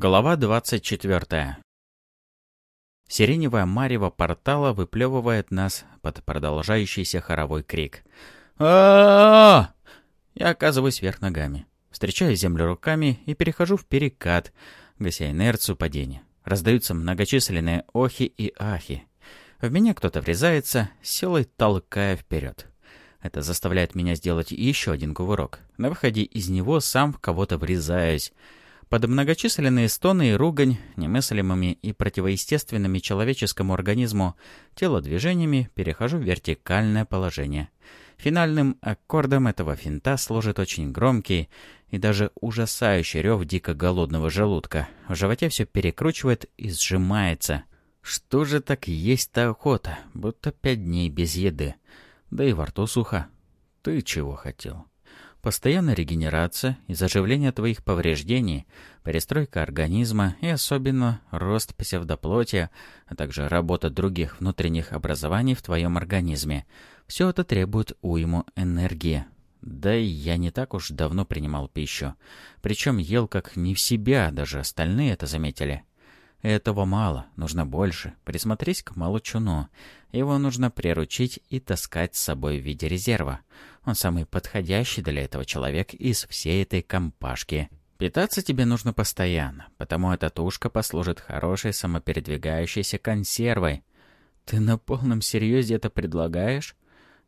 Глава 24. Сиреневая марево портала выплевывает нас под продолжающийся хоровой крик. а Я оказываюсь вверх ногами, встречаю землю руками и перехожу в перекат, гася инерцию падения. Раздаются многочисленные охи и ахи. В меня кто-то врезается, силой толкая вперед. Это заставляет меня сделать еще один кувырок. На выходе из него сам в кого-то врезаюсь. Под многочисленные стоны и ругань, немыслимыми и противоестественными человеческому организму телодвижениями, перехожу в вертикальное положение. Финальным аккордом этого финта служит очень громкий и даже ужасающий рев дико голодного желудка. В животе все перекручивает и сжимается. Что же так есть-то охота, будто пять дней без еды. Да и во рту сухо. Ты чего хотел? Постоянная регенерация и заживление твоих повреждений, перестройка организма и особенно рост псевдоплоти, а также работа других внутренних образований в твоем организме. Все это требует уйму энергии. Да и я не так уж давно принимал пищу. Причем ел как не в себя, даже остальные это заметили. Этого мало, нужно больше. Присмотрись к молочуну. Его нужно приручить и таскать с собой в виде резерва. Он самый подходящий для этого человек из всей этой компашки. Питаться тебе нужно постоянно, потому эта тушка послужит хорошей самопередвигающейся консервой. Ты на полном серьезе это предлагаешь?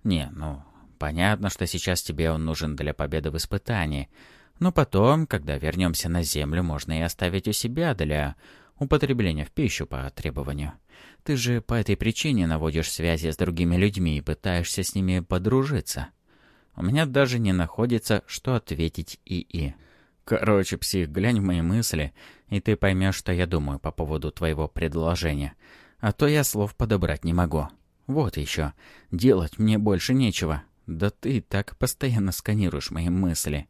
Не, ну, понятно, что сейчас тебе он нужен для победы в испытании. Но потом, когда вернемся на Землю, можно и оставить у себя для употребления в пищу по требованию. Ты же по этой причине наводишь связи с другими людьми и пытаешься с ними подружиться. У меня даже не находится, что ответить ИИ. Короче, псих, глянь в мои мысли, и ты поймешь, что я думаю по поводу твоего предложения. А то я слов подобрать не могу. Вот еще. Делать мне больше нечего. Да ты так постоянно сканируешь мои мысли.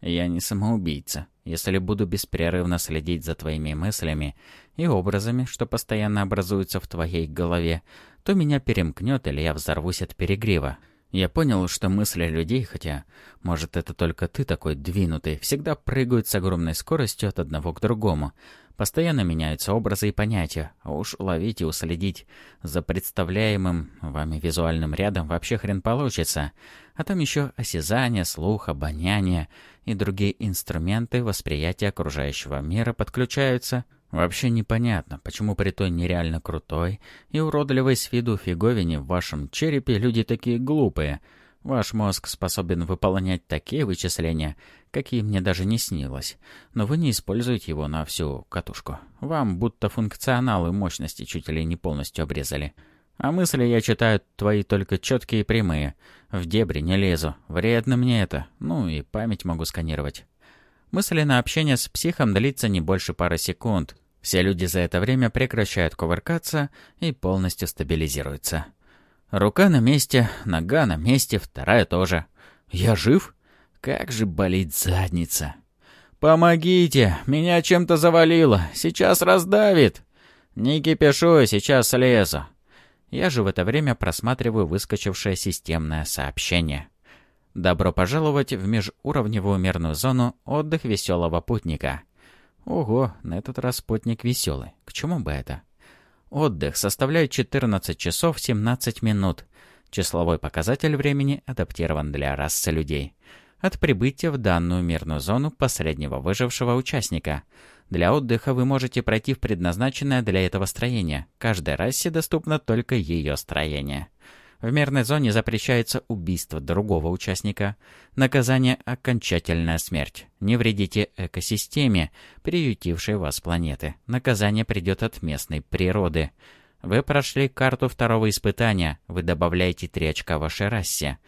Я не самоубийца. Если буду беспрерывно следить за твоими мыслями и образами, что постоянно образуются в твоей голове, то меня перемкнет или я взорвусь от перегрева. Я понял, что мысли людей, хотя, может, это только ты такой двинутый, всегда прыгают с огромной скоростью от одного к другому. Постоянно меняются образы и понятия, а уж уловить и уследить за представляемым вами визуальным рядом вообще хрен получится. А там еще осязание, слух, обоняние и другие инструменты восприятия окружающего мира подключаются. Вообще непонятно, почему при той нереально крутой и уродливой с виду фиговине в вашем черепе люди такие глупые — Ваш мозг способен выполнять такие вычисления, какие мне даже не снилось, но вы не используете его на всю катушку. Вам будто функционалы мощности чуть ли не полностью обрезали. А мысли я читаю твои только четкие и прямые. В дебри не лезу. Вредно мне это. Ну и память могу сканировать. Мысленное общение с психом длится не больше пары секунд. Все люди за это время прекращают кувыркаться и полностью стабилизируются. Рука на месте, нога на месте, вторая тоже. Я жив? Как же болит задница. «Помогите! Меня чем-то завалило! Сейчас раздавит!» «Не кипишу, сейчас слезу!» Я же в это время просматриваю выскочившее системное сообщение. «Добро пожаловать в межуровневую мирную зону отдых веселого путника». Ого, на этот раз путник веселый. К чему бы это? Отдых составляет 14 часов 17 минут. Числовой показатель времени адаптирован для расы людей. От прибытия в данную мирную зону последнего выжившего участника. Для отдыха вы можете пройти в предназначенное для этого строение. Каждой расе доступно только ее строение. В мирной зоне запрещается убийство другого участника. Наказание – окончательная смерть. Не вредите экосистеме, приютившей вас планеты. Наказание придет от местной природы. Вы прошли карту второго испытания. Вы добавляете три очка вашей расе.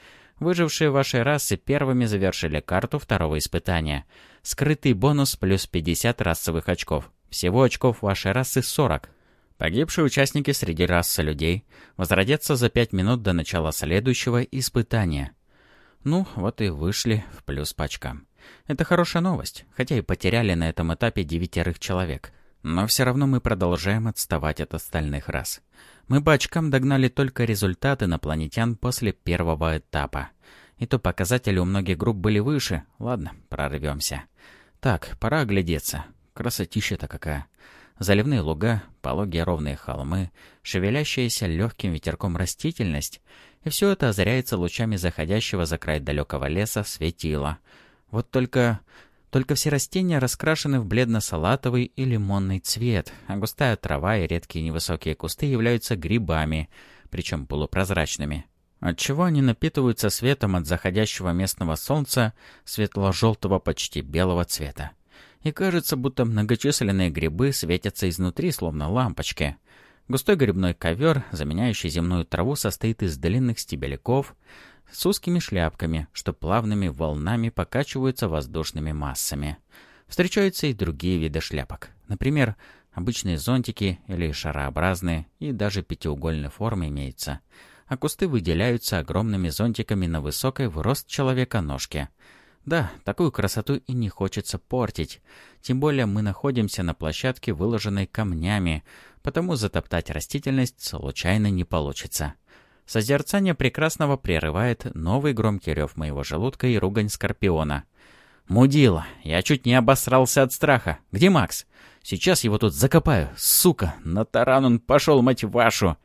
Выжившие вашей расы первыми завершили карту второго испытания. Скрытый бонус плюс 50 расовых очков. Всего очков вашей расы 40. Погибшие участники среди расы людей возродятся за пять минут до начала следующего испытания. Ну, вот и вышли в плюс по очкам. Это хорошая новость, хотя и потеряли на этом этапе девятерых человек. Но все равно мы продолжаем отставать от остальных рас. Мы по очкам догнали только результаты инопланетян после первого этапа. И то показатели у многих групп были выше. Ладно, прорвемся. Так, пора оглядеться. красотища-то какая! Заливные луга, пологие ровные холмы, шевелящаяся легким ветерком растительность, и все это озаряется лучами заходящего за край далекого леса светила. Вот только... Только все растения раскрашены в бледно-салатовый и лимонный цвет, а густая трава и редкие невысокие кусты являются грибами, причем полупрозрачными. Отчего они напитываются светом от заходящего местного солнца светло-желтого почти белого цвета. И кажется, будто многочисленные грибы светятся изнутри, словно лампочки. Густой грибной ковер, заменяющий земную траву, состоит из длинных стебельков, с узкими шляпками, что плавными волнами покачиваются воздушными массами. Встречаются и другие виды шляпок. Например, обычные зонтики или шарообразные, и даже пятиугольной формы имеются. А кусты выделяются огромными зонтиками на высокой в рост человека ножке. Да, такую красоту и не хочется портить. Тем более мы находимся на площадке, выложенной камнями, потому затоптать растительность случайно не получится. Созерцание прекрасного прерывает новый громкий рев моего желудка и ругань скорпиона. «Мудила! Я чуть не обосрался от страха! Где Макс? Сейчас его тут закопаю! Сука! На таран он пошел, мать вашу!»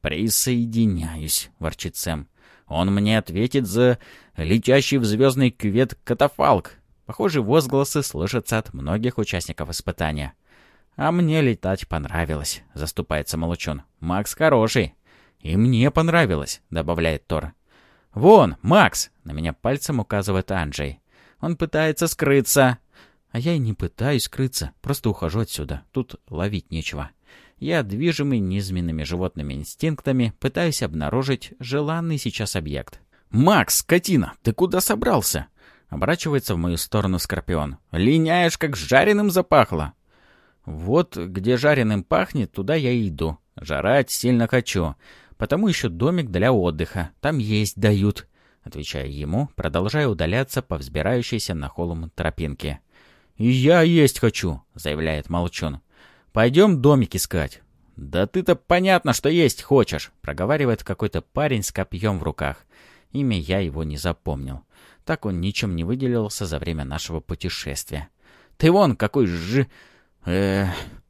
«Присоединяюсь!» — ворчит Сэм. «Он мне ответит за летящий в звездный кювет катафалк!» Похожие возгласы слышатся от многих участников испытания. «А мне летать понравилось», — заступается Молчун. «Макс хороший». «И мне понравилось», — добавляет Тор. «Вон, Макс!» — на меня пальцем указывает Анджей. «Он пытается скрыться». А я и не пытаюсь скрыться, просто ухожу отсюда. Тут ловить нечего. Я, движимый низменными животными инстинктами, пытаюсь обнаружить желанный сейчас объект. «Макс, скотина, ты куда собрался?» Оборачивается в мою сторону Скорпион. «Линяешь, как жареным запахло!» «Вот где жареным пахнет, туда я и иду. Жрать сильно хочу. Потому еще домик для отдыха. Там есть дают. Отвечаю ему, продолжая удаляться по взбирающейся на холм тропинке. «И я есть хочу», — заявляет Молчун. «Пойдем домик искать». «Да ты-то понятно, что есть хочешь», — проговаривает какой-то парень с копьем в руках. Имя я его не запомнил. Так он ничем не выделился за время нашего путешествия. «Ты вон какой ж... э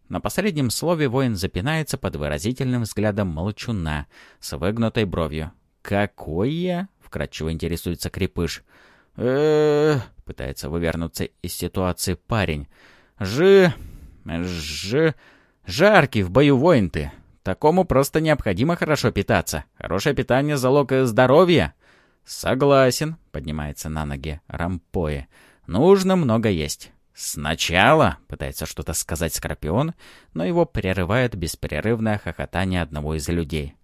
на последнем слове воин запинается под выразительным взглядом молчуна с выгнутой бровью. «Какой я?» — вкратчиво интересуется крепыш. э пытается вывернуться из ситуации парень. «Жи... ж... жаркий в бою воин ты. Такому просто необходимо хорошо питаться. Хорошее питание — залог здоровья». «Согласен», — поднимается на ноги Рампои. «Нужно много есть». «Сначала!» — пытается что-то сказать Скорпион, но его прерывает беспрерывное хохотание одного из людей.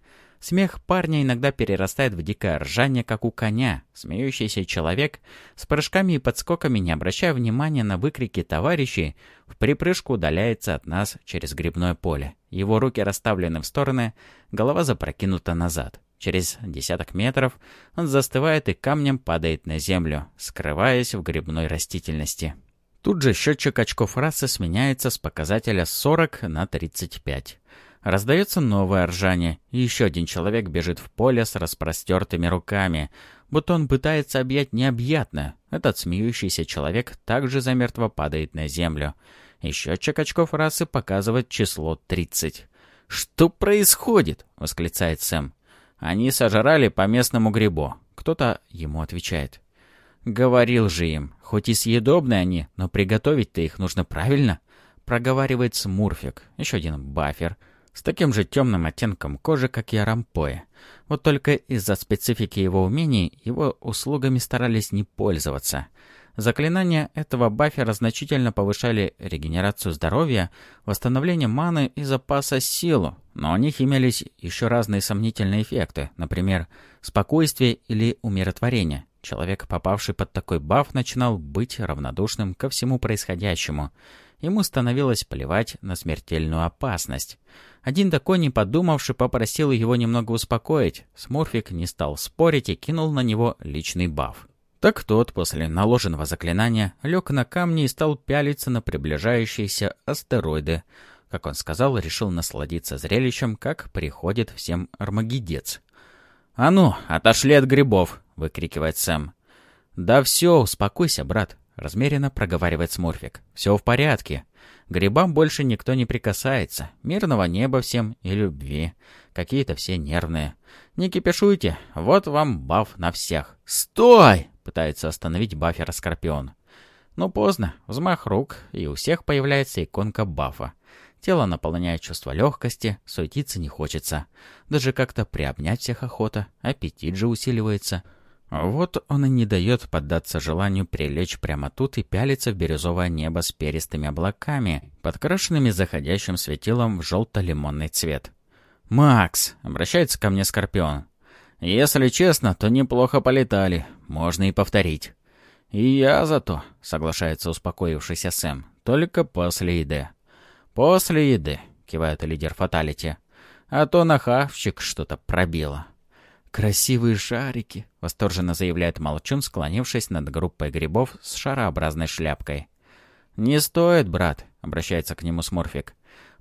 Смех парня иногда перерастает в дикое ржание, как у коня. Смеющийся человек с прыжками и подскоками, не обращая внимания на выкрики товарищей, в припрыжку удаляется от нас через грибное поле. Его руки расставлены в стороны, голова запрокинута назад. Через десяток метров он застывает и камнем падает на землю, скрываясь в грибной растительности. Тут же счетчик очков расы сменяется с показателя 40 на 35. Раздается новое ржание, и еще один человек бежит в поле с распростертыми руками, будто он пытается объять необъятное. Этот смеющийся человек также замертво падает на землю. Счетчик очков расы показывает число 30. «Что происходит?» — восклицает Сэм. «Они сожрали по местному грибу». Кто-то ему отвечает. «Говорил же им, хоть и съедобные они, но приготовить-то их нужно правильно», — проговаривает Смурфик, еще один бафер, с таким же темным оттенком кожи, как и Арампоя. Вот только из-за специфики его умений его услугами старались не пользоваться. Заклинания этого бафера значительно повышали регенерацию здоровья, восстановление маны и запаса силу, но у них имелись еще разные сомнительные эффекты, например, спокойствие или умиротворение. Человек, попавший под такой баф, начинал быть равнодушным ко всему происходящему. Ему становилось плевать на смертельную опасность. Один такой, не подумавший, попросил его немного успокоить. Смурфик не стал спорить и кинул на него личный баф. Так тот, после наложенного заклинания, лег на камни и стал пялиться на приближающиеся астероиды. Как он сказал, решил насладиться зрелищем, как приходит всем армагедец. «А ну, отошли от грибов!» — выкрикивает Сэм. «Да все, успокойся, брат», —— размеренно проговаривает Смурфик. «Все в порядке. Грибам больше никто не прикасается. Мирного неба всем и любви. Какие-то все нервные. Не кипишуйте, вот вам баф на всех». «Стой!» — пытается остановить бафера Скорпион. Но поздно. Взмах рук, и у всех появляется иконка бафа. Тело наполняет чувство легкости, суетиться не хочется. Даже как-то приобнять всех охота, аппетит же усиливается. Вот он и не дает поддаться желанию прилечь прямо тут и пялиться в бирюзовое небо с перистыми облаками, подкрашенными заходящим светилом в желто-лимонный цвет. «Макс!» — обращается ко мне Скорпион. «Если честно, то неплохо полетали. Можно и повторить». «И я зато», — соглашается успокоившийся Сэм. «Только после еды». «После еды», — кивает лидер Фаталити. «А то нахавчик что-то пробило». «Красивые шарики!» — восторженно заявляет Молчун, склонившись над группой грибов с шарообразной шляпкой. «Не стоит, брат!» — обращается к нему Сморфик.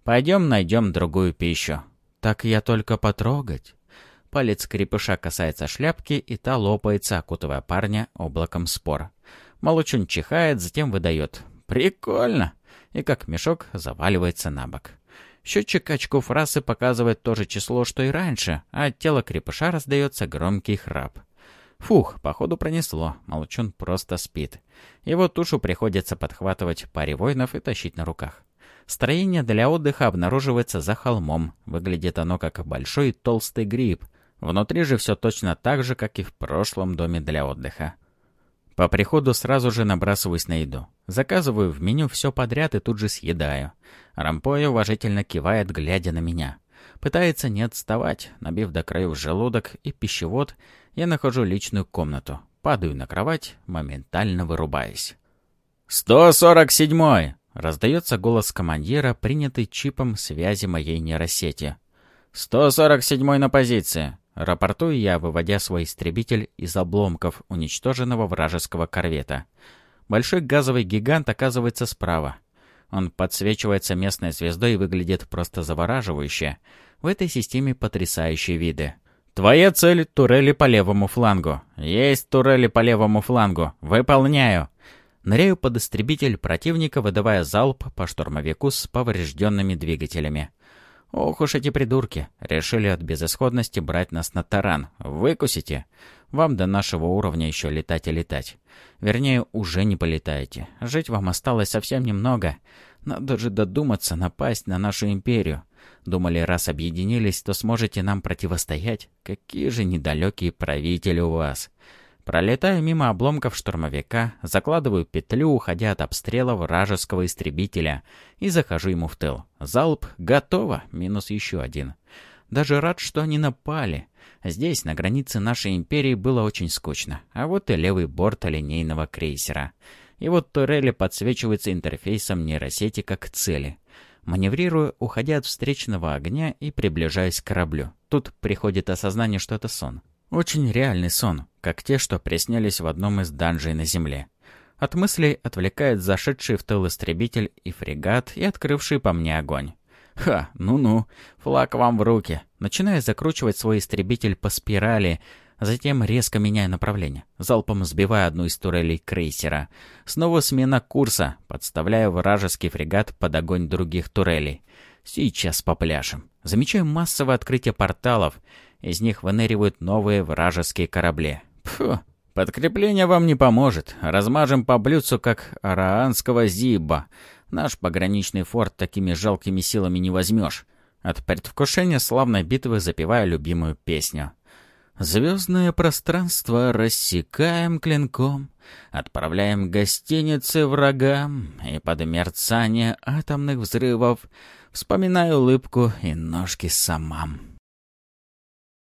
«Пойдем найдем другую пищу». «Так я только потрогать». Палец крепыша касается шляпки, и та лопается, окутывая парня облаком спор. Молчун чихает, затем выдает. «Прикольно!» и как мешок заваливается на бок. Счетчик очков расы показывает то же число, что и раньше, а от тела крепыша раздается громкий храп. Фух, походу пронесло, молчун просто спит. Его тушу приходится подхватывать паре воинов и тащить на руках. Строение для отдыха обнаруживается за холмом. Выглядит оно как большой толстый гриб. Внутри же все точно так же, как и в прошлом доме для отдыха. По приходу сразу же набрасываюсь на еду. Заказываю в меню все подряд и тут же съедаю. Рампой уважительно кивает, глядя на меня. Пытается не отставать, набив до краев желудок и пищевод, я нахожу личную комнату. Падаю на кровать, моментально вырубаясь. «Сто сорок седьмой!» — раздается голос командира, принятый чипом связи моей нейросети. «Сто сорок седьмой на позиции!» Рапортую я, выводя свой истребитель из обломков уничтоженного вражеского корвета. Большой газовый гигант оказывается справа. Он подсвечивается местной звездой и выглядит просто завораживающе. В этой системе потрясающие виды. «Твоя цель — турели по левому флангу. Есть турели по левому флангу. Выполняю!» Ныряю под истребитель противника, выдавая залп по штурмовику с поврежденными двигателями. Ох уж эти придурки. Решили от безысходности брать нас на таран. Выкусите. Вам до нашего уровня еще летать и летать. Вернее, уже не полетаете. Жить вам осталось совсем немного. Надо же додуматься напасть на нашу империю. Думали, раз объединились, то сможете нам противостоять. Какие же недалекие правители у вас. Пролетаю мимо обломков штурмовика, закладываю петлю, уходя от обстрела вражеского истребителя, и захожу ему в тыл. Залп готово, минус еще один. Даже рад, что они напали. Здесь, на границе нашей империи, было очень скучно. А вот и левый борт линейного крейсера. И вот турели подсвечиваются интерфейсом нейросети как цели. Маневрирую, уходя от встречного огня и приближаясь к кораблю. Тут приходит осознание, что это сон. Очень реальный сон, как те, что приснялись в одном из данжей на Земле. От мыслей отвлекает зашедший в тыл истребитель и фрегат и открывший по мне огонь. Ха, ну-ну, флаг вам в руки. Начинаю закручивать свой истребитель по спирали, затем резко меняя направление, залпом сбивая одну из турелей крейсера. Снова смена курса, подставляя вражеский фрегат под огонь других турелей. Сейчас попляшем. Замечаю массовое открытие порталов из них выныривают новые вражеские корабли. Фу, подкрепление вам не поможет. Размажем по блюдцу, как араанского зиба. Наш пограничный форт такими жалкими силами не возьмешь. От предвкушения славной битвы запеваю любимую песню. Звездное пространство рассекаем клинком, Отправляем гостиницы врагам, И под мерцание атомных взрывов Вспоминаю улыбку и ножки самам.